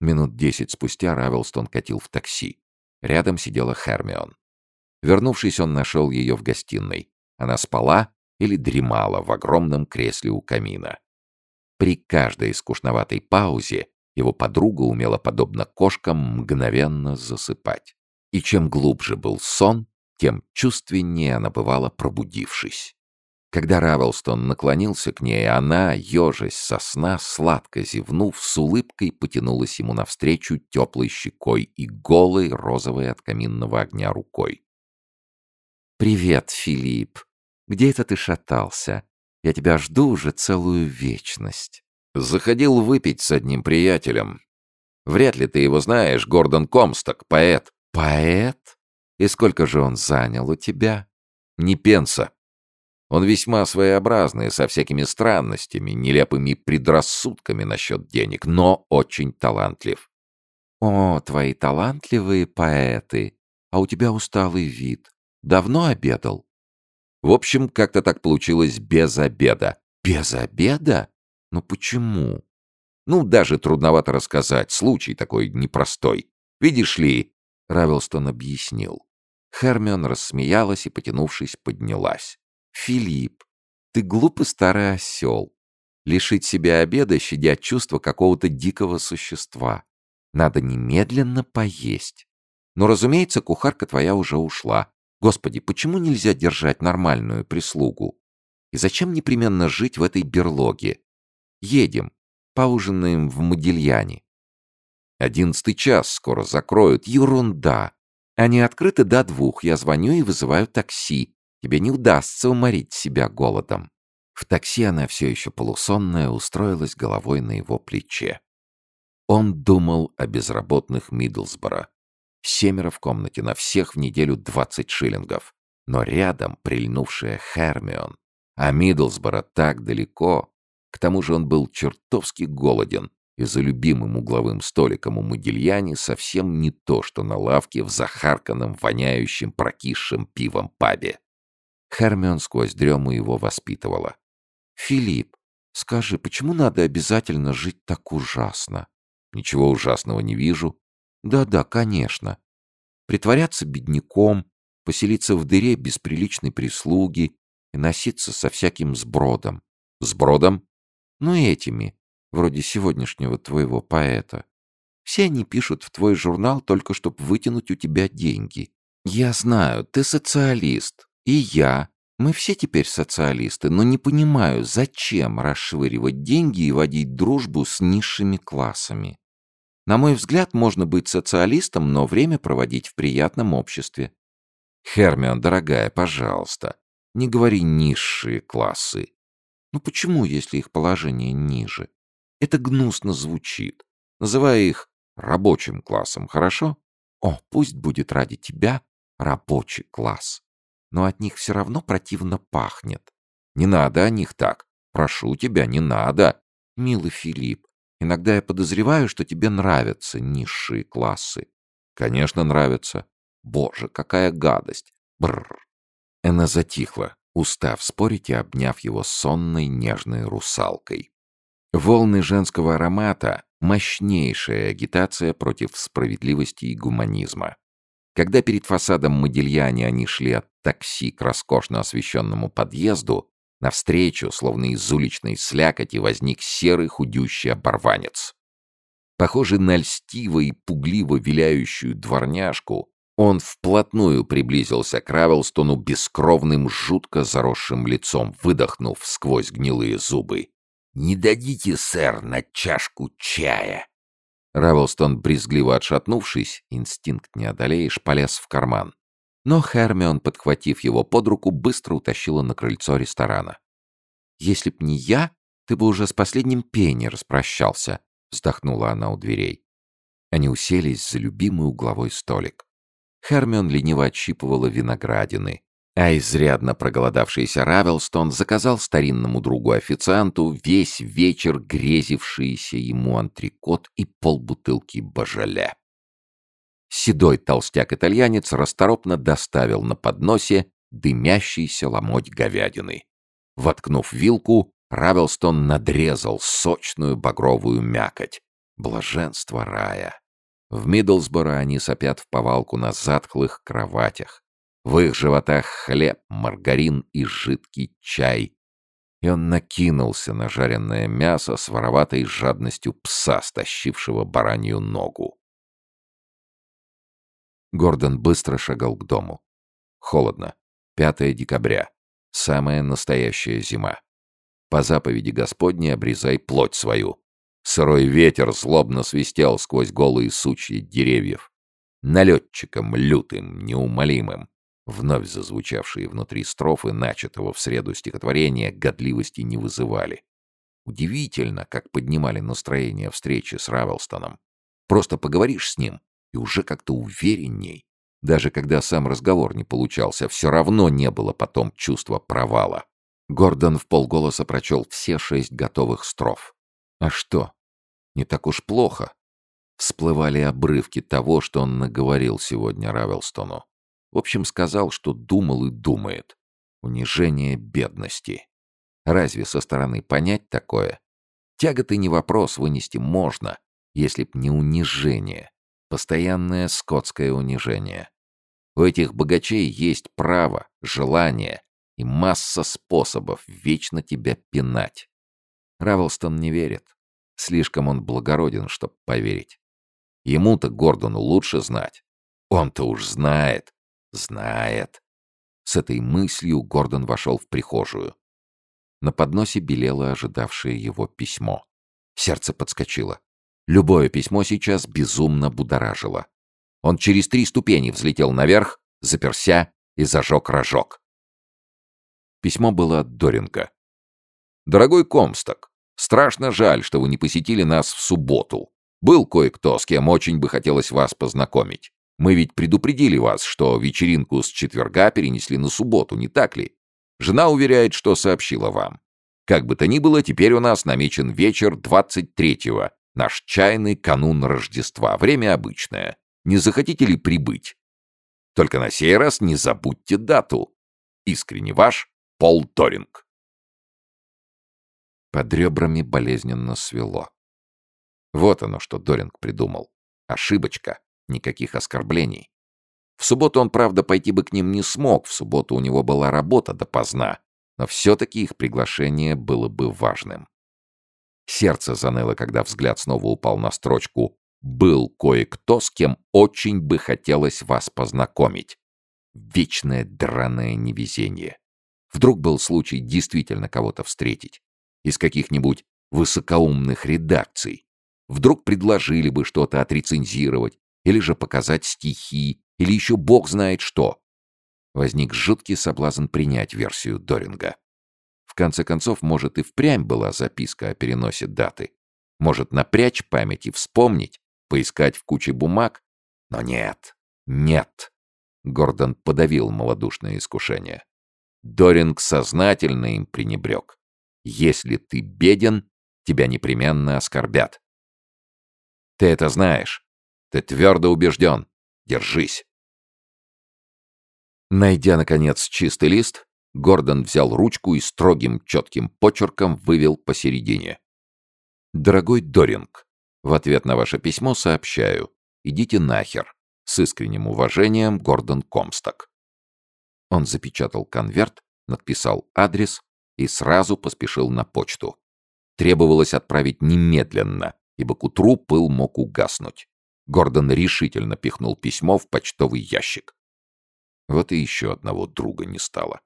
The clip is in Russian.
Минут десять спустя Равелстон катил в такси. Рядом сидела Хермион. Вернувшись, он нашел ее в гостиной. Она спала или дремала в огромном кресле у камина. При каждой скучноватой паузе его подруга умела, подобно кошкам, мгновенно засыпать. И чем глубже был сон, тем чувственнее она бывала, пробудившись. Когда Равелстон наклонился к ней, она, ежась со сна, сладко зевнув, с улыбкой потянулась ему навстречу теплой щекой и голой, розовой от каминного огня рукой. «Привет, Филипп! Где это ты шатался? Я тебя жду уже целую вечность». Заходил выпить с одним приятелем. Вряд ли ты его знаешь, Гордон Комсток, поэт. Поэт? И сколько же он занял у тебя? Не пенса. Он весьма своеобразный, со всякими странностями, нелепыми предрассудками насчет денег, но очень талантлив. О, твои талантливые поэты! А у тебя усталый вид. Давно обедал? В общем, как-то так получилось без обеда. Без обеда? Но почему? Ну, даже трудновато рассказать. Случай такой непростой. Видишь ли, Равелстон объяснил. Хермион рассмеялась и, потянувшись, поднялась. «Филипп, ты глупый старый осел. Лишить себя обеда, щадя чувства какого-то дикого существа. Надо немедленно поесть. Но, разумеется, кухарка твоя уже ушла. Господи, почему нельзя держать нормальную прислугу? И зачем непременно жить в этой берлоге? Едем. Поужинаем в Модильяне. Одиннадцатый час, скоро закроют. Ерунда. Они открыты до двух. Я звоню и вызываю такси. Тебе не удастся уморить себя голодом. В такси она все еще полусонная устроилась головой на его плече. Он думал о безработных Мидлсбора. Семеро в комнате, на всех в неделю двадцать шиллингов. Но рядом прильнувшая Хермион. А Мидлсбора так далеко. К тому же он был чертовски голоден, и за любимым угловым столиком у Модильяни совсем не то, что на лавке в захарканном, воняющем, прокисшем пивом пабе. Хермион сквозь дрему его воспитывала. «Филипп, скажи, почему надо обязательно жить так ужасно?» «Ничего ужасного не вижу». «Да-да, конечно. Притворяться бедняком, поселиться в дыре без приличной прислуги и носиться со всяким сбродом». «Сбродом?» Ну, этими, вроде сегодняшнего твоего поэта. Все они пишут в твой журнал только чтобы вытянуть у тебя деньги. Я знаю, ты социалист. И я. Мы все теперь социалисты, но не понимаю, зачем расшвыривать деньги и водить дружбу с низшими классами. На мой взгляд, можно быть социалистом, но время проводить в приятном обществе. Хермион, дорогая, пожалуйста, не говори низшие классы. Ну почему, если их положение ниже? Это гнусно звучит. Называй их рабочим классом, хорошо? О, пусть будет ради тебя рабочий класс. Но от них все равно противно пахнет. Не надо о них так. Прошу тебя, не надо. Милый Филипп, иногда я подозреваю, что тебе нравятся низшие классы. Конечно, нравятся. Боже, какая гадость. Бррр. Она затихла устав спорить и обняв его сонной нежной русалкой. Волны женского аромата — мощнейшая агитация против справедливости и гуманизма. Когда перед фасадом Модильяне они шли от такси к роскошно освещенному подъезду, навстречу, словно из уличной слякоти, возник серый худющий оборванец. Похожий на льстиво и пугливо виляющую дворняжку, он вплотную приблизился к Равелстону бескровным, жутко заросшим лицом, выдохнув сквозь гнилые зубы. «Не дадите, сэр, на чашку чая!» Равелстон, брезгливо отшатнувшись, инстинкт не одолеешь, полез в карман. Но Хермион, подхватив его под руку, быстро утащила на крыльцо ресторана. «Если б не я, ты бы уже с последним пенни распрощался», — вздохнула она у дверей. Они уселись за любимый угловой столик. Хермион лениво отщипывала виноградины, а изрядно проголодавшийся Равелстон заказал старинному другу-официанту весь вечер грезившийся ему антрикот и полбутылки божаля. Седой толстяк-итальянец расторопно доставил на подносе дымящийся ломоть говядины. Воткнув вилку, Равелстон надрезал сочную багровую мякоть. Блаженство рая. В Миддлсборо они сопят в повалку на затхлых кроватях. В их животах хлеб, маргарин и жидкий чай. И он накинулся на жареное мясо с вороватой жадностью пса, стащившего баранью ногу. Гордон быстро шагал к дому. Холодно. 5 декабря. Самая настоящая зима. По заповеди Господней обрезай плоть свою. Сырой ветер злобно свистел сквозь голые сучья деревьев. Налетчиком лютым, неумолимым. Вновь зазвучавшие внутри строфы, начатого в среду стихотворения, годливости не вызывали. Удивительно, как поднимали настроение встречи с Равелстоном. Просто поговоришь с ним, и уже как-то уверенней. Даже когда сам разговор не получался, все равно не было потом чувства провала. Гордон в полголоса прочел все шесть готовых строф. А что? Не так уж плохо. Всплывали обрывки того, что он наговорил сегодня Равелстону. В общем, сказал, что думал и думает. Унижение бедности. Разве со стороны понять такое? Тяготы не вопрос, вынести можно, если б не унижение. Постоянное скотское унижение. У этих богачей есть право, желание и масса способов вечно тебя пинать. Равелстон не верит. Слишком он благороден, чтобы поверить. Ему-то Гордону лучше знать. Он-то уж знает. Знает. С этой мыслью Гордон вошел в прихожую. На подносе белело ожидавшее его письмо. Сердце подскочило. Любое письмо сейчас безумно будоражило. Он через три ступени взлетел наверх, заперся и зажег рожок. Письмо было от Доринга. «Дорогой Комсток, страшно жаль, что вы не посетили нас в субботу. Был кое-кто, с кем очень бы хотелось вас познакомить. Мы ведь предупредили вас, что вечеринку с четверга перенесли на субботу, не так ли? Жена уверяет, что сообщила вам. Как бы то ни было, теперь у нас намечен вечер 23-го, Наш чайный канун Рождества. Время обычное. Не захотите ли прибыть? Только на сей раз не забудьте дату. Искренне ваш Пол Торинг. Под ребрами болезненно свело. Вот оно, что Доринг придумал. Ошибочка. Никаких оскорблений. В субботу он, правда, пойти бы к ним не смог. В субботу у него была работа допоздна. Но все-таки их приглашение было бы важным. Сердце заныло, когда взгляд снова упал на строчку «Был кое-кто, с кем очень бы хотелось вас познакомить». Вечное драное невезение. Вдруг был случай действительно кого-то встретить. Из каких-нибудь высокоумных редакций. Вдруг предложили бы что-то отрецензировать, или же показать стихи, или еще бог знает что. Возник жуткий соблазн принять версию Доринга. В конце концов, может, и впрямь была записка о переносе даты. Может, напрячь память и вспомнить, поискать в куче бумаг. Но нет, нет. Гордон подавил малодушное искушение. Доринг сознательно им пренебрег. Если ты беден, тебя непременно оскорбят. Ты это знаешь. Ты твердо убежден. Держись. Найдя, наконец, чистый лист, Гордон взял ручку и строгим четким почерком вывел посередине. «Дорогой Доринг, в ответ на ваше письмо сообщаю. Идите нахер. С искренним уважением, Гордон Комсток». Он запечатал конверт, надписал адрес и сразу поспешил на почту. Требовалось отправить немедленно, ибо к утру пыл мог угаснуть. Гордон решительно пихнул письмо в почтовый ящик. Вот и еще одного друга не стало.